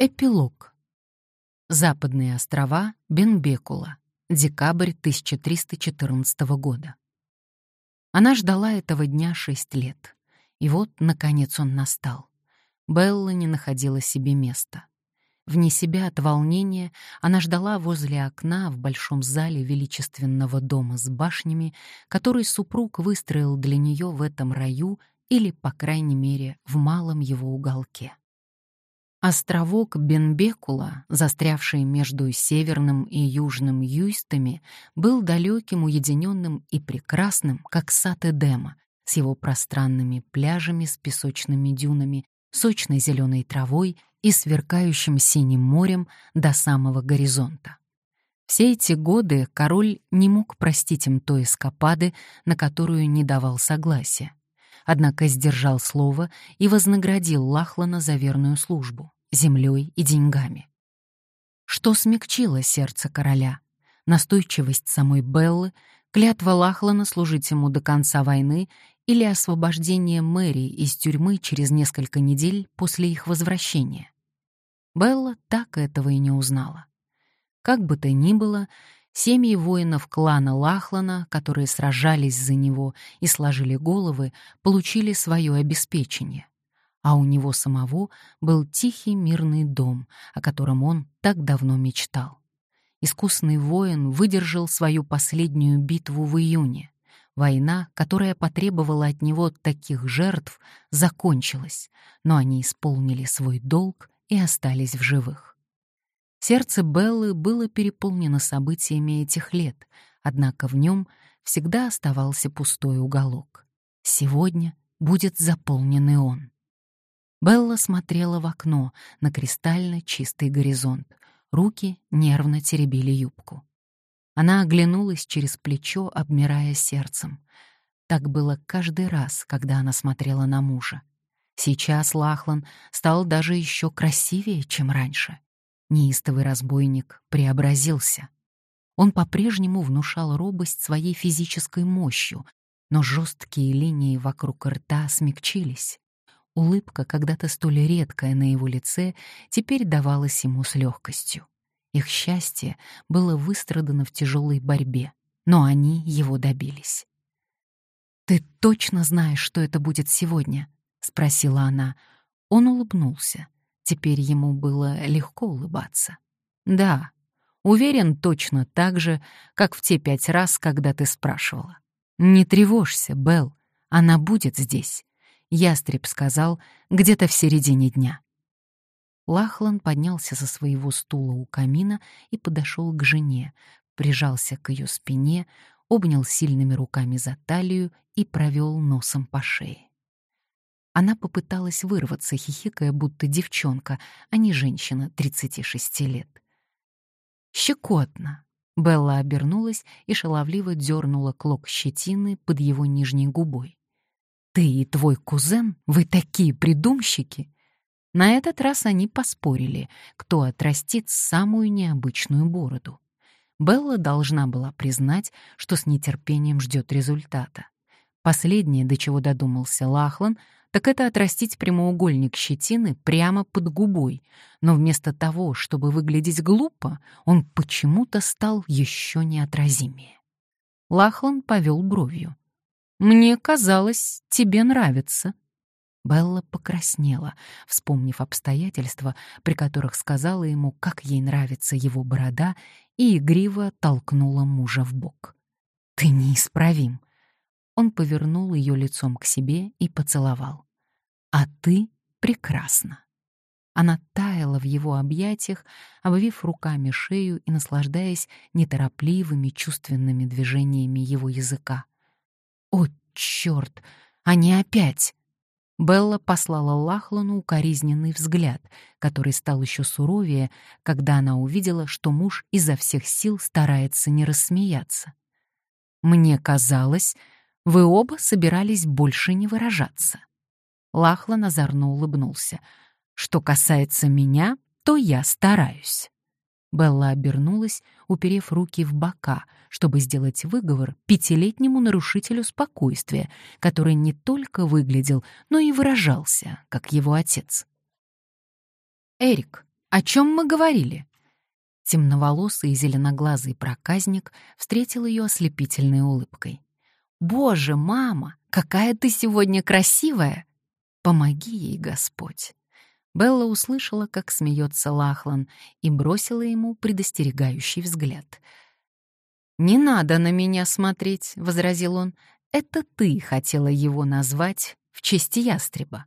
Эпилог. Западные острова Бенбекула. Декабрь 1314 года. Она ждала этого дня шесть лет. И вот, наконец, он настал. Белла не находила себе места. Вне себя от волнения она ждала возле окна в большом зале величественного дома с башнями, который супруг выстроил для нее в этом раю или, по крайней мере, в малом его уголке. Островок Бенбекула, застрявший между северным и южным юистами, был далеким, уединенным и прекрасным, как сад Эдема, с его пространными пляжами с песочными дюнами, сочной зеленой травой и сверкающим синим морем до самого горизонта. Все эти годы король не мог простить им той эскапады, на которую не давал согласия. Однако сдержал слово и вознаградил Лахлана за верную службу землей и деньгами. Что смягчило сердце короля? Настойчивость самой Беллы, клятва Лахлана служить ему до конца войны или освобождение Мэри из тюрьмы через несколько недель после их возвращения? Белла так этого и не узнала. Как бы то ни было, семьи воинов клана Лахлана, которые сражались за него и сложили головы, получили свое обеспечение а у него самого был тихий мирный дом, о котором он так давно мечтал. Искусный воин выдержал свою последнюю битву в июне. Война, которая потребовала от него таких жертв, закончилась, но они исполнили свой долг и остались в живых. Сердце Беллы было переполнено событиями этих лет, однако в нем всегда оставался пустой уголок. Сегодня будет заполнен и он. Белла смотрела в окно на кристально чистый горизонт. Руки нервно теребили юбку. Она оглянулась через плечо, обмирая сердцем. Так было каждый раз, когда она смотрела на мужа. Сейчас Лахлан стал даже еще красивее, чем раньше. Неистовый разбойник преобразился. Он по-прежнему внушал робость своей физической мощью, но жесткие линии вокруг рта смягчились. Улыбка, когда-то столь редкая на его лице, теперь давалась ему с легкостью. Их счастье было выстрадано в тяжелой борьбе, но они его добились. «Ты точно знаешь, что это будет сегодня?» — спросила она. Он улыбнулся. Теперь ему было легко улыбаться. «Да, уверен точно так же, как в те пять раз, когда ты спрашивала. Не тревожься, Белл, она будет здесь. Ястреб сказал где-то в середине дня. Лахлан поднялся со своего стула у камина и подошел к жене, прижался к ее спине, обнял сильными руками за талию и провел носом по шее. Она попыталась вырваться, хихикая, будто девчонка, а не женщина 36 лет. «Щекотно!» Белла обернулась и шаловливо дернула клок щетины под его нижней губой. «Ты и твой кузен, вы такие придумщики!» На этот раз они поспорили, кто отрастит самую необычную бороду. Белла должна была признать, что с нетерпением ждет результата. Последнее, до чего додумался Лахлан, так это отрастить прямоугольник щетины прямо под губой, но вместо того, чтобы выглядеть глупо, он почему-то стал еще неотразимее. Лахлан повел бровью. Мне казалось, тебе нравится». Белла покраснела, вспомнив обстоятельства, при которых сказала ему, как ей нравится его борода, и игриво толкнула мужа в бок. «Ты неисправим!» Он повернул ее лицом к себе и поцеловал. «А ты прекрасна!» Она таяла в его объятиях, обвив руками шею и наслаждаясь неторопливыми чувственными движениями его языка. «О, черт! Они опять!» Белла послала Лахлану укоризненный взгляд, который стал еще суровее, когда она увидела, что муж изо всех сил старается не рассмеяться. «Мне казалось, вы оба собирались больше не выражаться». Лахлан озорно улыбнулся. «Что касается меня, то я стараюсь». Белла обернулась, уперев руки в бока, чтобы сделать выговор пятилетнему нарушителю спокойствия, который не только выглядел, но и выражался, как его отец. «Эрик», — о чем мы говорили?» Темноволосый и зеленоглазый проказник встретил ее ослепительной улыбкой. «Боже, мама, какая ты сегодня красивая!» «Помоги ей, Господь!» Белла услышала, как смеется Лахлан, и бросила ему предостерегающий взгляд. «Не надо на меня смотреть», — возразил он. «Это ты хотела его назвать в честь ястреба».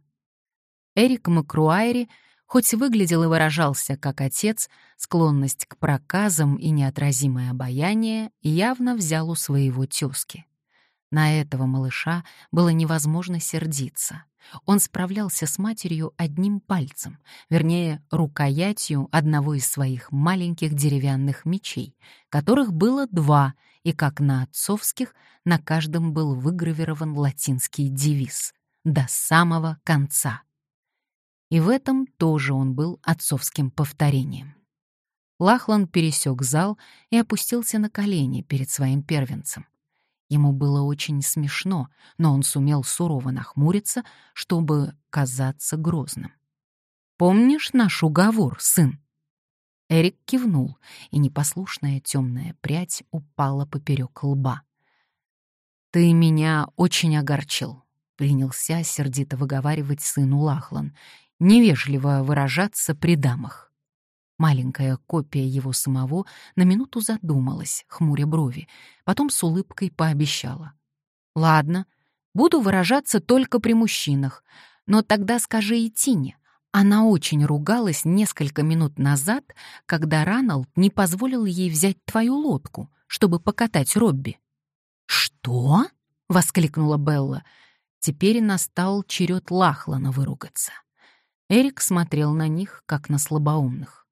Эрик Макруайри, хоть выглядел и выражался как отец, склонность к проказам и неотразимое обаяние явно взял у своего тёзки. На этого малыша было невозможно сердиться. Он справлялся с матерью одним пальцем, вернее, рукоятью одного из своих маленьких деревянных мечей, которых было два, и, как на отцовских, на каждом был выгравирован латинский девиз «До самого конца». И в этом тоже он был отцовским повторением. Лахлан пересек зал и опустился на колени перед своим первенцем. Ему было очень смешно, но он сумел сурово нахмуриться, чтобы казаться грозным. «Помнишь наш уговор, сын?» Эрик кивнул, и непослушная темная прядь упала поперек лба. «Ты меня очень огорчил», — принялся сердито выговаривать сыну Лахлан, невежливо выражаться при дамах. Маленькая копия его самого на минуту задумалась, хмуря брови, потом с улыбкой пообещала. «Ладно, буду выражаться только при мужчинах, но тогда скажи и Тине. Она очень ругалась несколько минут назад, когда Раналд не позволил ей взять твою лодку, чтобы покатать Робби». «Что?» — воскликнула Белла. Теперь настал черед Лахлана выругаться. Эрик смотрел на них, как на слабоумных.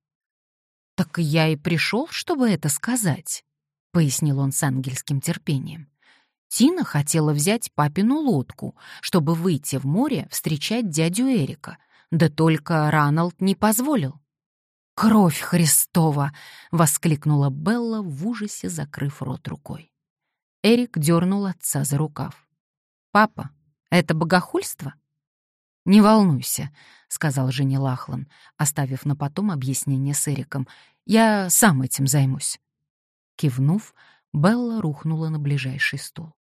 «Так я и пришел, чтобы это сказать», — пояснил он с ангельским терпением. Тина хотела взять папину лодку, чтобы выйти в море встречать дядю Эрика, да только Раналд не позволил. «Кровь Христова!» — воскликнула Белла в ужасе, закрыв рот рукой. Эрик дернул отца за рукав. «Папа, это богохульство?» «Не волнуйся», — сказал Жене Лахлан, оставив на потом объяснение с Эриком. «Я сам этим займусь». Кивнув, Белла рухнула на ближайший стул.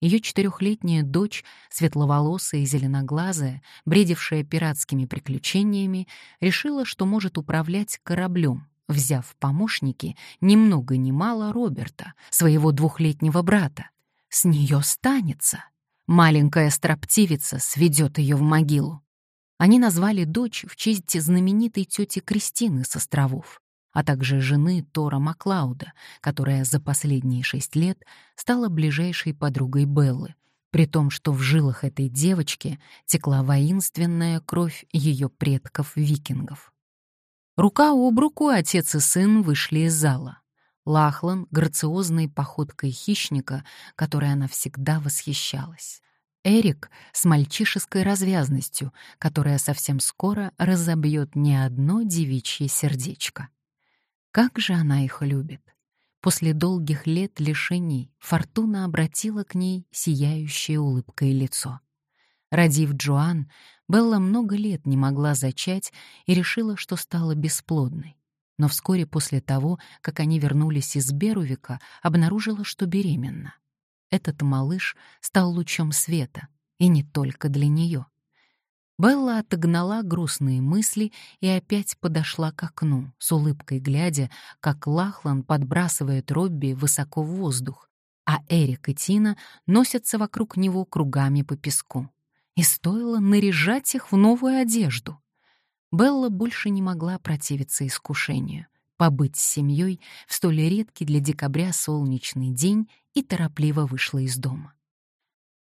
Ее четырехлетняя дочь, светловолосая и зеленоглазая, бредившая пиратскими приключениями, решила, что может управлять кораблем, взяв в помощники ни много ни мало Роберта, своего двухлетнего брата. С нее станется. Маленькая строптивица сведет ее в могилу. Они назвали дочь в честь знаменитой тети Кристины с островов, а также жены Тора Маклауда, которая за последние шесть лет стала ближайшей подругой Беллы, при том, что в жилах этой девочки текла воинственная кровь ее предков-викингов. Рука об руку отец и сын вышли из зала. Лахлан грациозной походкой хищника, которой она всегда восхищалась. Эрик с мальчишеской развязностью, которая совсем скоро разобьет не одно девичье сердечко. Как же она их любит! После долгих лет лишений Фортуна обратила к ней сияющее улыбкой лицо. Родив Джоан, Белла много лет не могла зачать и решила, что стала бесплодной но вскоре после того, как они вернулись из Берувика, обнаружила, что беременна. Этот малыш стал лучом света, и не только для нее. Белла отогнала грустные мысли и опять подошла к окну, с улыбкой глядя, как Лахлан подбрасывает Робби высоко в воздух, а Эрик и Тина носятся вокруг него кругами по песку. И стоило наряжать их в новую одежду. Белла больше не могла противиться искушению побыть с семьей в столь редкий для декабря солнечный день и торопливо вышла из дома.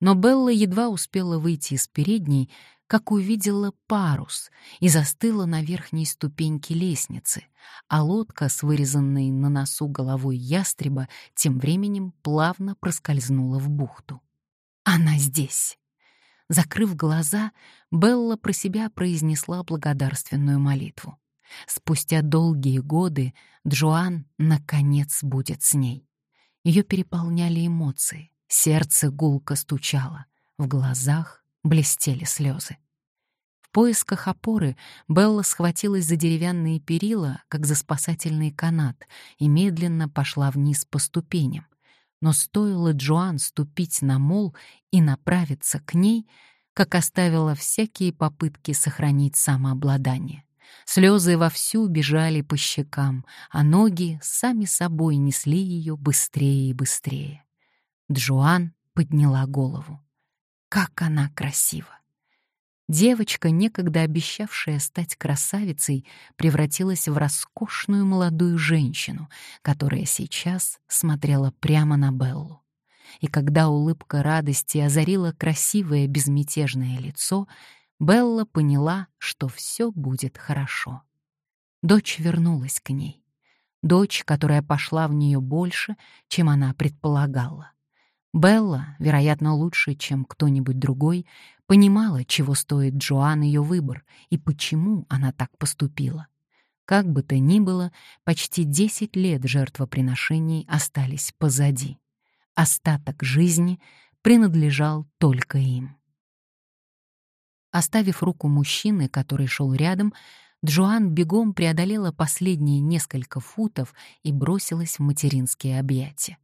Но Белла едва успела выйти из передней, как увидела парус и застыла на верхней ступеньке лестницы, а лодка с вырезанной на носу головой ястреба тем временем плавно проскользнула в бухту. Она здесь. Закрыв глаза, Белла про себя произнесла благодарственную молитву. Спустя долгие годы Джоан, наконец, будет с ней. Ее переполняли эмоции, сердце гулко стучало, в глазах блестели слезы. В поисках опоры Белла схватилась за деревянные перила, как за спасательный канат, и медленно пошла вниз по ступеням. Но стоило Джоан ступить на мол и направиться к ней, как оставила всякие попытки сохранить самообладание. Слезы вовсю бежали по щекам, а ноги сами собой несли ее быстрее и быстрее. Джоан подняла голову. Как она красива! Девочка, некогда обещавшая стать красавицей, превратилась в роскошную молодую женщину, которая сейчас смотрела прямо на Беллу. И когда улыбка радости озарила красивое безмятежное лицо, Белла поняла, что все будет хорошо. Дочь вернулась к ней. Дочь, которая пошла в нее больше, чем она предполагала. Белла, вероятно, лучше, чем кто-нибудь другой, понимала, чего стоит Джоан ее выбор и почему она так поступила. Как бы то ни было, почти 10 лет жертвоприношений остались позади. Остаток жизни принадлежал только им. Оставив руку мужчины, который шел рядом, Джоан бегом преодолела последние несколько футов и бросилась в материнские объятия.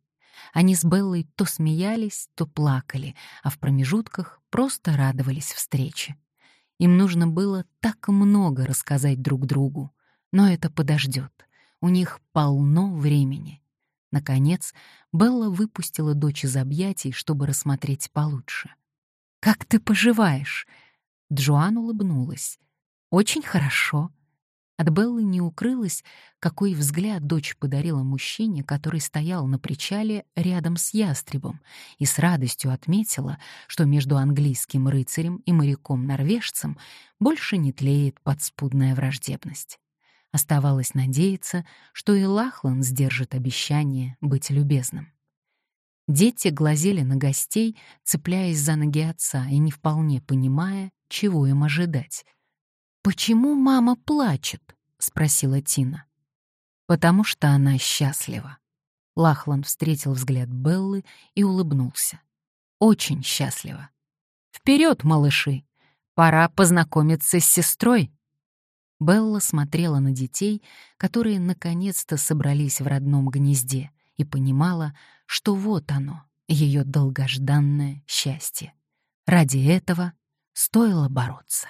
Они с Беллой то смеялись, то плакали, а в промежутках просто радовались встрече. Им нужно было так много рассказать друг другу, но это подождет. У них полно времени. Наконец, Белла выпустила дочь из объятий, чтобы рассмотреть получше. «Как ты поживаешь?» Джоан улыбнулась. «Очень хорошо. От Беллы не укрылось, какой взгляд дочь подарила мужчине, который стоял на причале рядом с ястребом, и с радостью отметила, что между английским рыцарем и моряком-норвежцем больше не тлеет подспудная враждебность. Оставалось надеяться, что и Лахлан сдержит обещание быть любезным. Дети глазели на гостей, цепляясь за ноги отца и не вполне понимая, чего им ожидать — «Почему мама плачет?» — спросила Тина. «Потому что она счастлива». Лахлан встретил взгляд Беллы и улыбнулся. «Очень счастлива. Вперед, малыши! Пора познакомиться с сестрой!» Белла смотрела на детей, которые наконец-то собрались в родном гнезде, и понимала, что вот оно, ее долгожданное счастье. Ради этого стоило бороться.